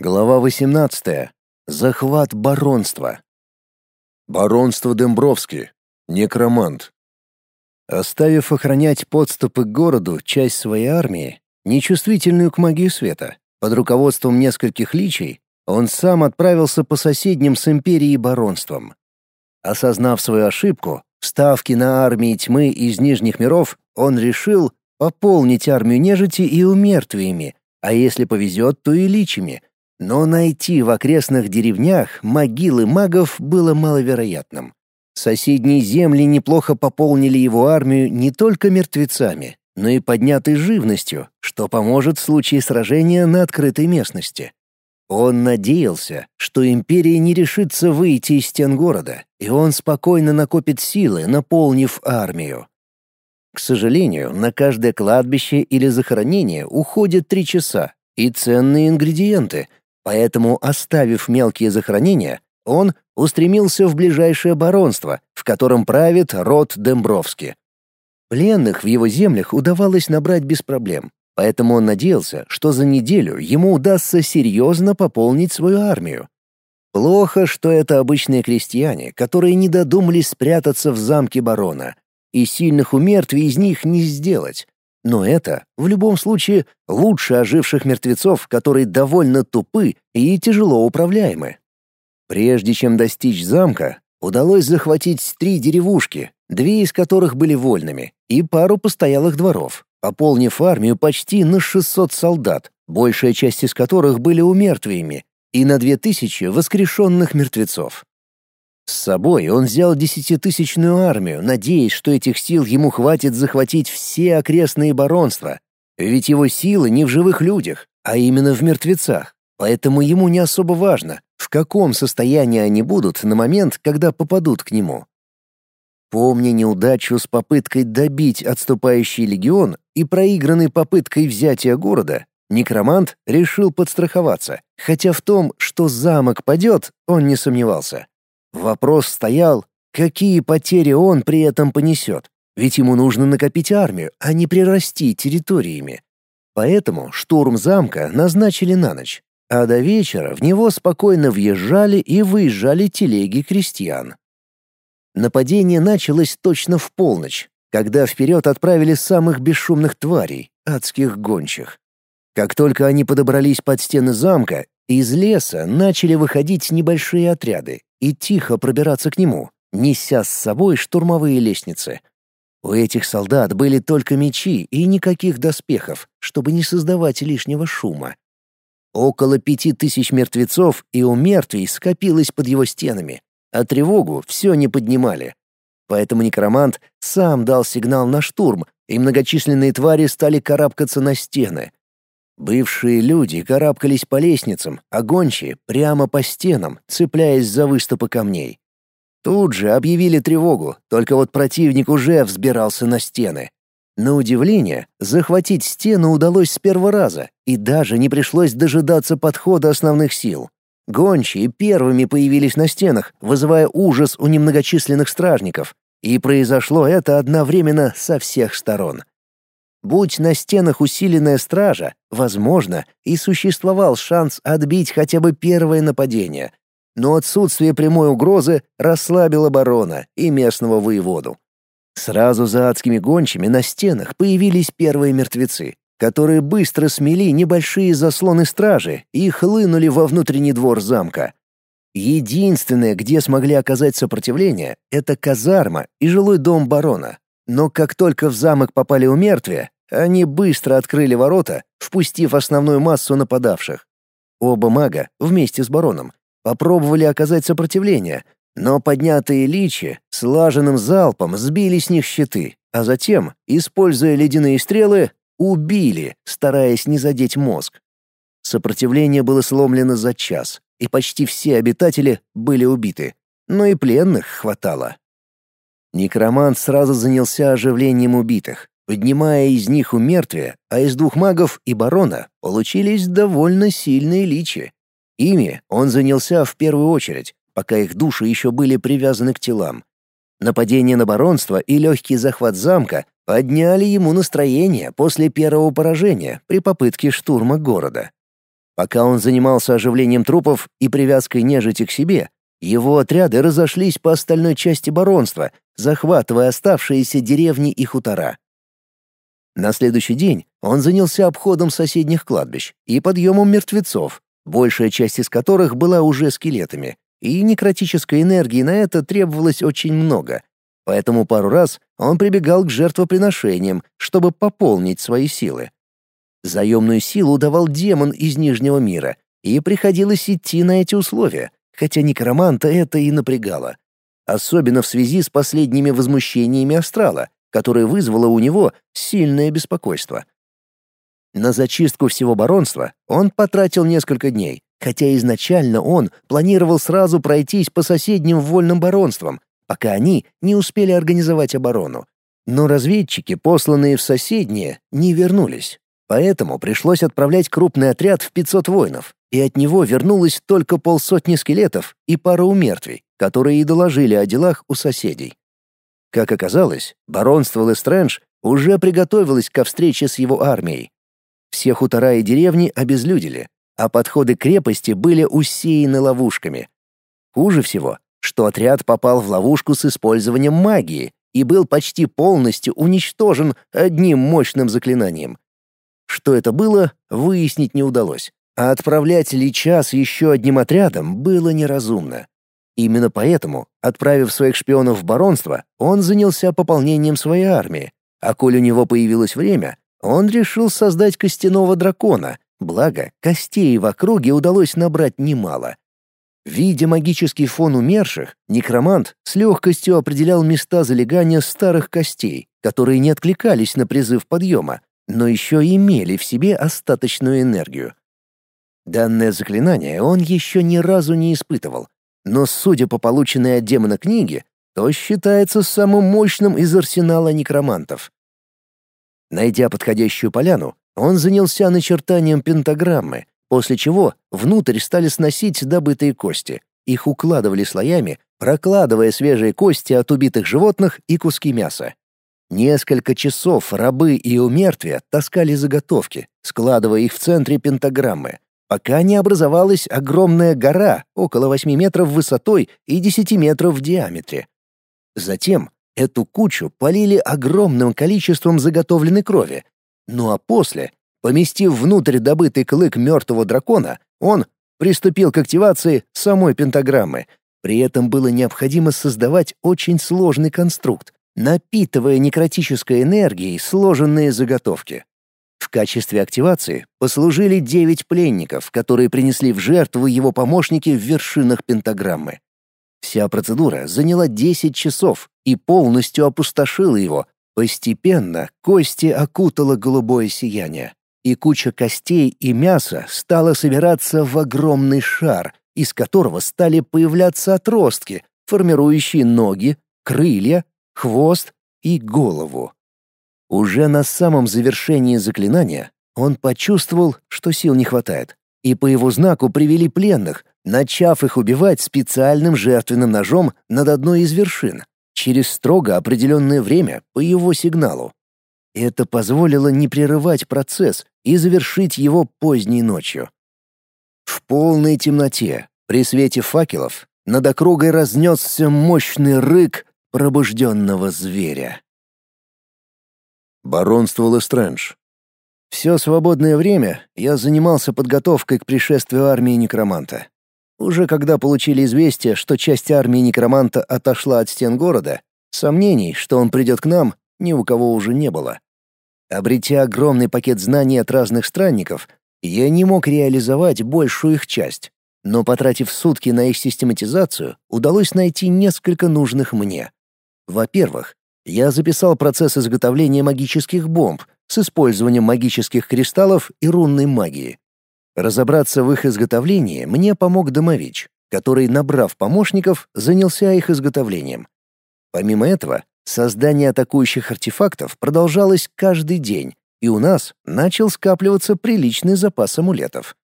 Глава 18. Захват баронства. Баронство Дембровский. Некромант. Оставив охранять подступы к городу часть своей армии, нечувствительную к магии света, под руководством нескольких личей, он сам отправился по соседним с империей баронствам. Осознав свою ошибку, ставки на армии тьмы из Нижних миров, он решил пополнить армию нежити и умертвиями, а если повезет, то и личами — но найти в окрестных деревнях могилы магов было маловероятным. Соседние земли неплохо пополнили его армию не только мертвецами, но и поднятой живностью, что поможет в случае сражения на открытой местности. Он надеялся, что империя не решится выйти из стен города, и он спокойно накопит силы, наполнив армию. К сожалению, на каждое кладбище или захоронение уходят три часа, и ценные ингредиенты, Поэтому, оставив мелкие захоронения, он устремился в ближайшее баронство, в котором правит род Дембровски. Пленных в его землях удавалось набрать без проблем, поэтому он надеялся, что за неделю ему удастся серьезно пополнить свою армию. Плохо, что это обычные крестьяне, которые не додумались спрятаться в замке барона, и сильных умертвий из них не сделать. Но это, в любом случае, лучше оживших мертвецов, которые довольно тупы и тяжело управляемы. Прежде чем достичь замка, удалось захватить три деревушки, две из которых были вольными, и пару постоялых дворов, пополнив армию почти на 600 солдат, большая часть из которых были умертвиями, и на 2000 воскрешенных мертвецов. С собой он взял десятитысячную армию, надеясь, что этих сил ему хватит захватить все окрестные баронства. Ведь его силы не в живых людях, а именно в мертвецах. Поэтому ему не особо важно, в каком состоянии они будут на момент, когда попадут к нему. Помня неудачу с попыткой добить отступающий легион и проигранной попыткой взятия города, некромант решил подстраховаться, хотя в том, что замок падет, он не сомневался. Вопрос стоял, какие потери он при этом понесет, ведь ему нужно накопить армию, а не прирасти территориями. Поэтому штурм замка назначили на ночь, а до вечера в него спокойно въезжали и выезжали телеги крестьян. Нападение началось точно в полночь, когда вперед отправили самых бесшумных тварей, адских гончих. Как только они подобрались под стены замка, из леса начали выходить небольшие отряды и тихо пробираться к нему, неся с собой штурмовые лестницы. У этих солдат были только мечи и никаких доспехов, чтобы не создавать лишнего шума. Около пяти тысяч мертвецов и у мертвей скопилось под его стенами, а тревогу все не поднимали. Поэтому некромант сам дал сигнал на штурм, и многочисленные твари стали карабкаться на стены, Бывшие люди карабкались по лестницам, а гончие — прямо по стенам, цепляясь за выступы камней. Тут же объявили тревогу, только вот противник уже взбирался на стены. На удивление, захватить стену удалось с первого раза, и даже не пришлось дожидаться подхода основных сил. Гончие первыми появились на стенах, вызывая ужас у немногочисленных стражников, и произошло это одновременно со всех сторон. Будь на стенах усиленная стража, возможно, и существовал шанс отбить хотя бы первое нападение. Но отсутствие прямой угрозы расслабило барона и местного воеводу. Сразу за адскими гончими на стенах появились первые мертвецы, которые быстро смели небольшие заслоны стражи и хлынули во внутренний двор замка. Единственное, где смогли оказать сопротивление, это казарма и жилой дом барона, но как только в замок попали у мертвия, они быстро открыли ворота, впустив основную массу нападавших. Оба мага, вместе с бароном, попробовали оказать сопротивление, но поднятые личи слаженным залпом сбили с них щиты, а затем, используя ледяные стрелы, убили, стараясь не задеть мозг. Сопротивление было сломлено за час, и почти все обитатели были убиты, но и пленных хватало. Некромант сразу занялся оживлением убитых, поднимая из них умертвие, а из двух магов и барона получились довольно сильные личи. Ими он занялся в первую очередь, пока их души еще были привязаны к телам. Нападение на баронство и легкий захват замка подняли ему настроение после первого поражения при попытке штурма города. Пока он занимался оживлением трупов и привязкой нежити к себе, его отряды разошлись по остальной части баронства, захватывая оставшиеся деревни и хутора. На следующий день он занялся обходом соседних кладбищ и подъемом мертвецов, большая часть из которых была уже скелетами, и некротической энергии на это требовалось очень много. Поэтому пару раз он прибегал к жертвоприношениям, чтобы пополнить свои силы. Заемную силу давал демон из Нижнего мира, и приходилось идти на эти условия, хотя некроманта это и напрягало. Особенно в связи с последними возмущениями астрала, которое вызвало у него сильное беспокойство. На зачистку всего баронства он потратил несколько дней, хотя изначально он планировал сразу пройтись по соседним вольным баронствам, пока они не успели организовать оборону. Но разведчики, посланные в соседние, не вернулись. Поэтому пришлось отправлять крупный отряд в 500 воинов, и от него вернулось только полсотни скелетов и пара умертвий, которые и доложили о делах у соседей. Как оказалось, баронство Лестрэндж уже приготовилось ко встрече с его армией. Все хутора и деревни обезлюдили, а подходы крепости были усеяны ловушками. Хуже всего, что отряд попал в ловушку с использованием магии и был почти полностью уничтожен одним мощным заклинанием. Что это было, выяснить не удалось, а отправлять Лича с еще одним отрядом было неразумно. Именно поэтому, отправив своих шпионов в баронство, он занялся пополнением своей армии, а коль у него появилось время, он решил создать костяного дракона, Благо, костей в округе удалось набрать немало. Видя магический фон умерших, некромант с легкостью определял места залегания старых костей, которые не откликались на призыв подъема, но еще имели в себе остаточную энергию. Данное заклинание он еще ни разу не испытывал, но, судя по полученной от демона книге, то считается самым мощным из арсенала некромантов. Найдя подходящую поляну, он занялся начертанием пентаграммы, после чего внутрь стали сносить добытые кости. Их укладывали слоями, прокладывая свежие кости от убитых животных и куски мяса. Несколько часов рабы и умертвия таскали заготовки, складывая их в центре пентаграммы, пока не образовалась огромная гора около 8 метров высотой и 10 метров в диаметре. Затем эту кучу полили огромным количеством заготовленной крови, ну а после, поместив внутрь добытый клык мертвого дракона, он приступил к активации самой пентаграммы. При этом было необходимо создавать очень сложный конструкт, напитывая некротической энергией сложенные заготовки. В качестве активации послужили девять пленников, которые принесли в жертву его помощники в вершинах пентаграммы. Вся процедура заняла 10 часов и полностью опустошила его, Постепенно кости окутало голубое сияние, и куча костей и мяса стала собираться в огромный шар, из которого стали появляться отростки, формирующие ноги, крылья, хвост и голову. Уже на самом завершении заклинания он почувствовал, что сил не хватает, и по его знаку привели пленных, начав их убивать специальным жертвенным ножом над одной из вершин через строго определенное время по его сигналу. Это позволило не прерывать процесс и завершить его поздней ночью. В полной темноте, при свете факелов, над округой разнесся мощный рык пробужденного зверя. Баронство Лестрэндж. Все свободное время я занимался подготовкой к пришествию армии некроманта. Уже когда получили известие, что часть армии некроманта отошла от стен города, сомнений, что он придет к нам, ни у кого уже не было. Обретя огромный пакет знаний от разных странников, я не мог реализовать большую их часть, но потратив сутки на их систематизацию, удалось найти несколько нужных мне. Во-первых, я записал процесс изготовления магических бомб с использованием магических кристаллов и рунной магии. Разобраться в их изготовлении мне помог домович, который, набрав помощников, занялся их изготовлением. Помимо этого, создание атакующих артефактов продолжалось каждый день, и у нас начал скапливаться приличный запас амулетов.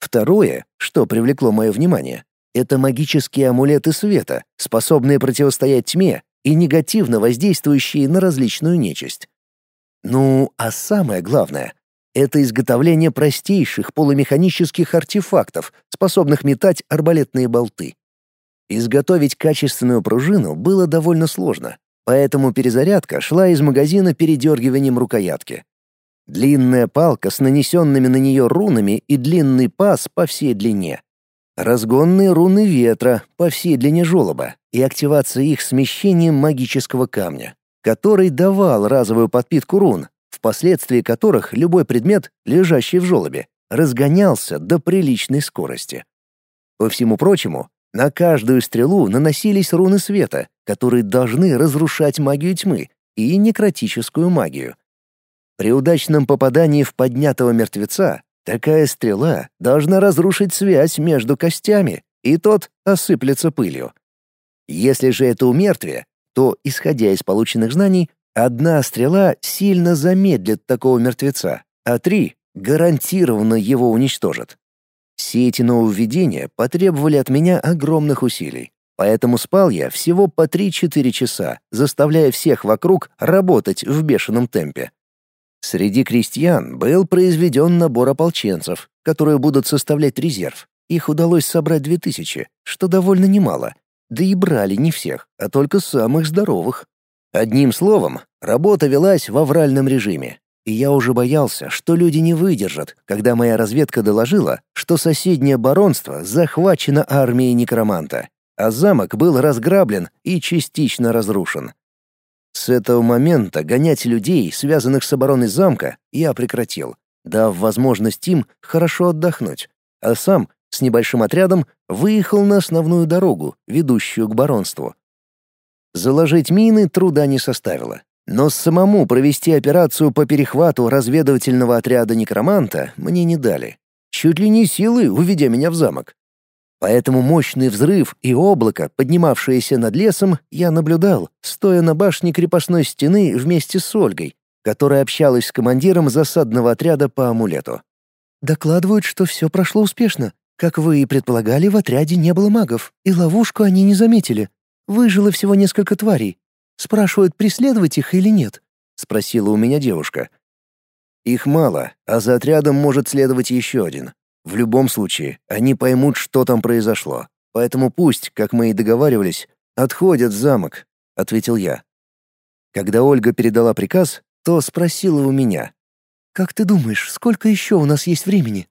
Второе, что привлекло мое внимание, это магические амулеты света, способные противостоять тьме и негативно воздействующие на различную нечисть. Ну, а самое главное Это изготовление простейших полумеханических артефактов, способных метать арбалетные болты. Изготовить качественную пружину было довольно сложно, поэтому перезарядка шла из магазина передергиванием рукоятки. Длинная палка с нанесенными на нее рунами и длинный паз по всей длине. Разгонные руны ветра по всей длине желоба и активация их смещением магического камня, который давал разовую подпитку рун, впоследствии которых любой предмет, лежащий в желобе, разгонялся до приличной скорости. По всему прочему, на каждую стрелу наносились руны света, которые должны разрушать магию тьмы и некротическую магию. При удачном попадании в поднятого мертвеца такая стрела должна разрушить связь между костями, и тот осыплется пылью. Если же это умертвие, то, исходя из полученных знаний, одна стрела сильно замедлит такого мертвеца, а три гарантированно его уничтожат. Все эти нововведения потребовали от меня огромных усилий. Поэтому спал я всего по 3-4 часа, заставляя всех вокруг работать в бешеном темпе. Среди крестьян был произведен набор ополченцев, которые будут составлять резерв. Их удалось собрать 2000, что довольно немало. Да и брали не всех, а только самых здоровых. Одним словом, работа велась в авральном режиме. И я уже боялся, что люди не выдержат, когда моя разведка доложила, что соседнее баронство захвачено армией некроманта, а замок был разграблен и частично разрушен. С этого момента гонять людей, связанных с обороной замка, я прекратил, дав возможность им хорошо отдохнуть, а сам с небольшим отрядом выехал на основную дорогу, ведущую к баронству. Заложить мины труда не составило. Но самому провести операцию по перехвату разведывательного отряда некроманта мне не дали. Чуть ли не силой уведя меня в замок. Поэтому мощный взрыв и облако, поднимавшееся над лесом, я наблюдал, стоя на башне крепостной стены вместе с Ольгой, которая общалась с командиром засадного отряда по амулету. «Докладывают, что все прошло успешно. Как вы и предполагали, в отряде не было магов, и ловушку они не заметили. Выжило всего несколько тварей, Спрашивают, преследовать их или нет?» — спросила у меня девушка. «Их мало, а за отрядом может следовать еще один. В любом случае, они поймут, что там произошло. Поэтому пусть, как мы и договаривались, отходят в замок», — ответил я. Когда Ольга передала приказ, то спросила у меня. «Как ты думаешь, сколько еще у нас есть времени?»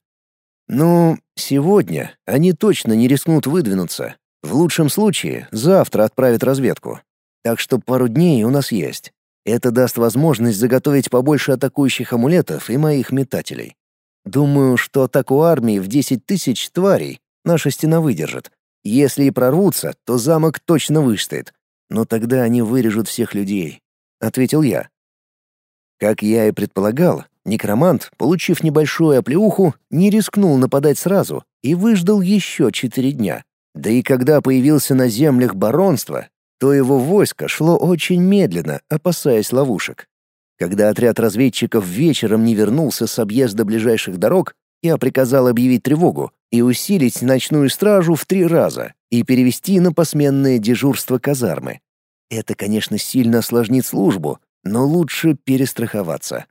«Ну, сегодня они точно не рискнут выдвинуться. В лучшем случае, завтра отправят разведку. Так что пару дней у нас есть. Это даст возможность заготовить побольше атакующих амулетов и моих метателей. Думаю, что атаку армии в 10 тысяч тварей наша стена выдержит. Если и прорвутся, то замок точно выстоит. Но тогда они вырежут всех людей», — ответил я. Как я и предполагал, некромант, получив небольшую оплеуху, не рискнул нападать сразу и выждал еще четыре дня. Да и когда появился на землях баронства, то его войско шло очень медленно, опасаясь ловушек. Когда отряд разведчиков вечером не вернулся с объезда ближайших дорог, я приказал объявить тревогу и усилить ночную стражу в три раза и перевести на посменное дежурство казармы. Это, конечно, сильно осложнит службу, но лучше перестраховаться.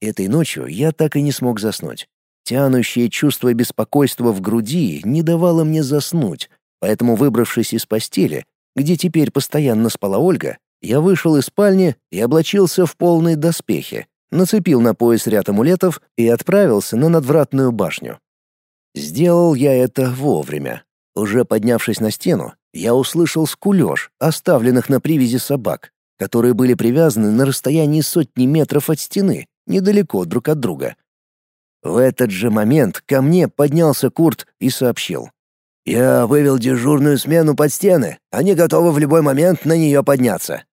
Этой ночью я так и не смог заснуть. Тянущее чувство беспокойства в груди не давало мне заснуть, поэтому, выбравшись из постели, где теперь постоянно спала Ольга, я вышел из спальни и облачился в полные доспехи, нацепил на пояс ряд амулетов и отправился на надвратную башню. Сделал я это вовремя. Уже поднявшись на стену, я услышал скулёж оставленных на привязи собак, которые были привязаны на расстоянии сотни метров от стены, недалеко друг от друга. В этот же момент ко мне поднялся Курт и сообщил. Я вывел дежурную смену под стены. Они готовы в любой момент на нее подняться.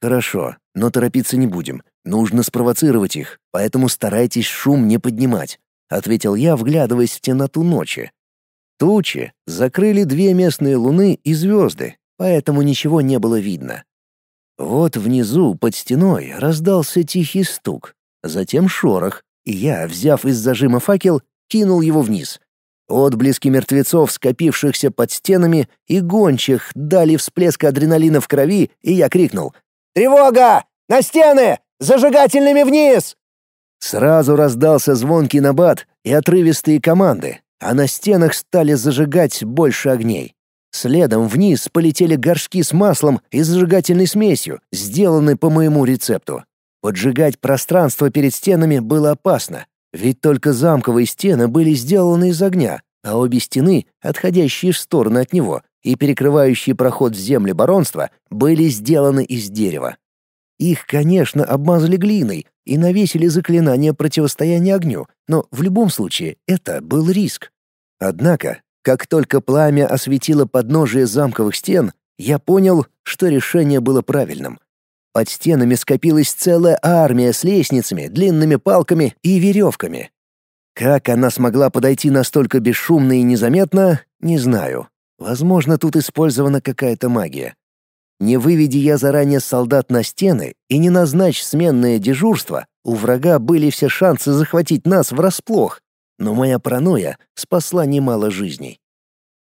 Хорошо, но торопиться не будем. Нужно спровоцировать их, поэтому старайтесь шум не поднимать, ответил я, вглядываясь в темноту ночи. Тучи закрыли две местные луны и звезды, поэтому ничего не было видно. Вот внизу, под стеной, раздался тихий стук, затем шорох, и я, взяв из зажима факел, кинул его вниз. Отблески мертвецов, скопившихся под стенами, и гончих дали всплеск адреналина в крови, и я крикнул «Тревога! На стены! Зажигательными вниз!» Сразу раздался звонкий набат и отрывистые команды, а на стенах стали зажигать больше огней. Следом вниз полетели горшки с маслом и зажигательной смесью, сделанной по моему рецепту. Поджигать пространство перед стенами было опасно, ведь только замковые стены были сделаны из огня, а обе стены, отходящие в сторону от него и перекрывающие проход в земли баронства, были сделаны из дерева. Их, конечно, обмазали глиной и навесили заклинание противостояния огню, но в любом случае это был риск. Однако, как только пламя осветило подножие замковых стен, я понял, что решение было правильным. Под стенами скопилась целая армия с лестницами, длинными палками и веревками. Как она смогла подойти настолько бесшумно и незаметно, не знаю. Возможно, тут использована какая-то магия. Не выведи я заранее солдат на стены и не назначь сменное дежурство, у врага были все шансы захватить нас врасплох, но моя паранойя спасла немало жизней.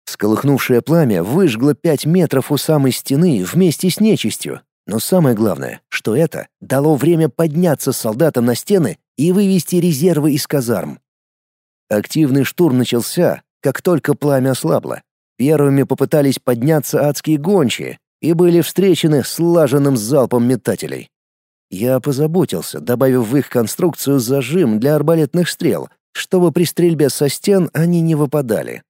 Сколыхнувшее пламя выжгло пять метров у самой стены вместе с нечистью, но самое главное, что это дало время подняться солдатам на стены и вывести резервы из казарм. Активный штурм начался, как только пламя ослабло. Первыми попытались подняться адские гончие, и были встречены слаженным залпом метателей. Я позаботился, добавив в их конструкцию зажим для арбалетных стрел, чтобы при стрельбе со стен они не выпадали.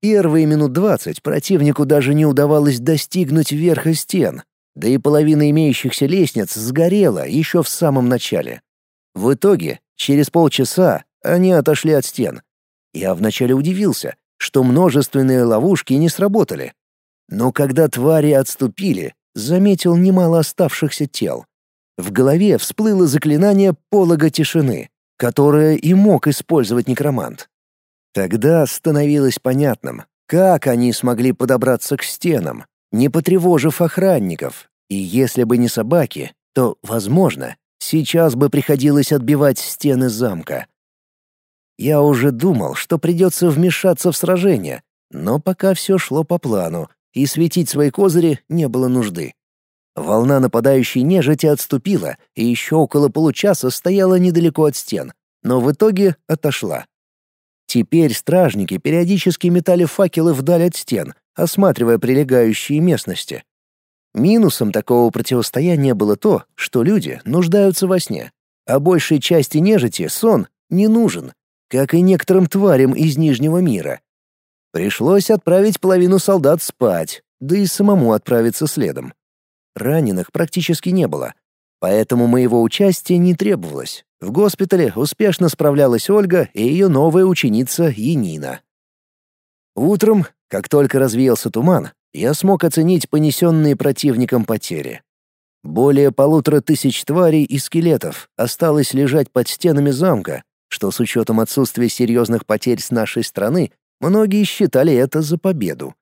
Первые минут двадцать противнику даже не удавалось достигнуть верха стен, да и половина имеющихся лестниц сгорела еще в самом начале. В итоге, через полчаса они отошли от стен. Я вначале удивился, что множественные ловушки не сработали, но когда твари отступили, заметил немало оставшихся тел. В голове всплыло заклинание полога тишины, которое и мог использовать некромант. Тогда становилось понятным, как они смогли подобраться к стенам, не потревожив охранников, и если бы не собаки, то, возможно, сейчас бы приходилось отбивать стены замка. Я уже думал, что придется вмешаться в сражение, но пока все шло по плану, и светить свои козыри не было нужды. Волна нападающей нежити отступила и еще около получаса стояла недалеко от стен, но в итоге отошла. Теперь стражники периодически метали факелы вдаль от стен, осматривая прилегающие местности. Минусом такого противостояния было то, что люди нуждаются во сне, а большей части нежити сон не нужен, как и некоторым тварям из Нижнего мира, Пришлось отправить половину солдат спать, да и самому отправиться следом. Раненых практически не было, поэтому моего участия не требовалось. В госпитале успешно справлялась Ольга и ее новая ученица Енина. Утром, как только развеялся туман, я смог оценить понесенные противником потери. Более полутора тысяч тварей и скелетов осталось лежать под стенами замка, что с учетом отсутствия серьезных потерь с нашей стороны Многие считали это за победу.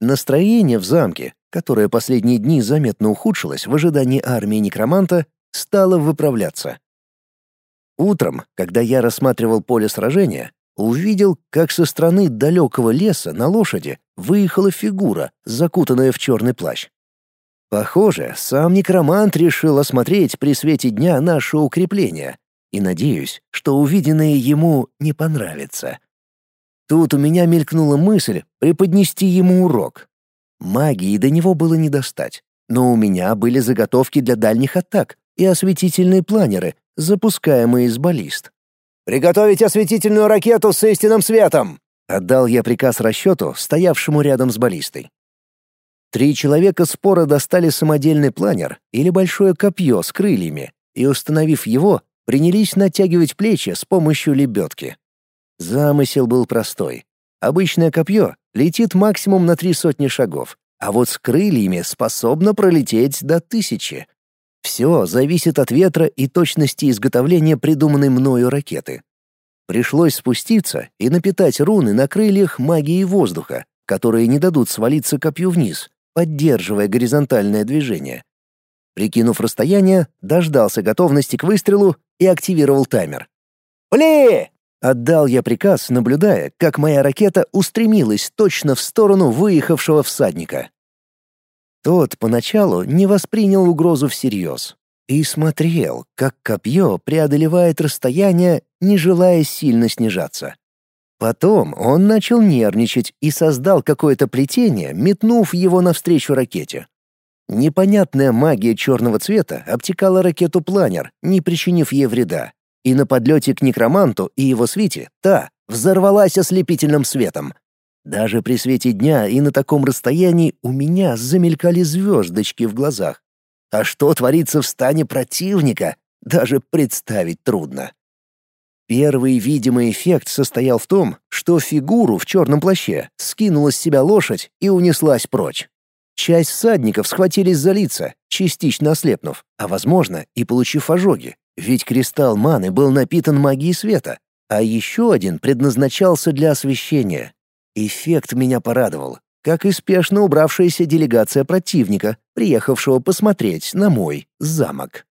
Настроение в замке, которое последние дни заметно ухудшилось в ожидании армии некроманта, стало выправляться. Утром, когда я рассматривал поле сражения, увидел, как со стороны далекого леса на лошади выехала фигура, закутанная в черный плащ. Похоже, сам некромант решил осмотреть при свете дня наше укрепление, и надеюсь, что увиденное ему не понравится. Тут у меня мелькнула мысль преподнести ему урок. Магии до него было не достать, но у меня были заготовки для дальних атак и осветительные планеры, запускаемые из баллист. «Приготовить осветительную ракету с истинным светом!» — отдал я приказ расчету, стоявшему рядом с баллистой. Три человека спора достали самодельный планер или большое копье с крыльями и, установив его, принялись натягивать плечи с помощью лебедки. Замысел был простой. Обычное копье летит максимум на три сотни шагов, а вот с крыльями способно пролететь до тысячи. Все зависит от ветра и точности изготовления придуманной мною ракеты. Пришлось спуститься и напитать руны на крыльях магией воздуха, которые не дадут свалиться копью вниз, поддерживая горизонтальное движение. Прикинув расстояние, дождался готовности к выстрелу и активировал таймер. «Пли!» Отдал я приказ, наблюдая, как моя ракета устремилась точно в сторону выехавшего всадника. Тот поначалу не воспринял угрозу всерьез. и смотрел, как копье преодолевает расстояние, не желая сильно снижаться. Потом он начал нервничать и создал какое-то плетение, метнув его навстречу ракете. Непонятная магия черного цвета обтекала ракету-планер, не причинив ей вреда. И на подлете к некроманту и его свите та взорвалась ослепительным светом. Даже при свете дня и на таком расстоянии у меня замелькали звездочки в глазах. А что творится в стане противника, даже представить трудно. Первый видимый эффект состоял в том, что фигуру в черном плаще скинула с себя лошадь и унеслась прочь. Часть всадников схватились за лица, частично ослепнув, а, возможно, и получив ожоги, ведь кристалл маны был напитан магией света, а еще один предназначался для освещения. Эффект меня порадовал, как и спешно убравшаяся делегация противника, приехавшего посмотреть на мой замок.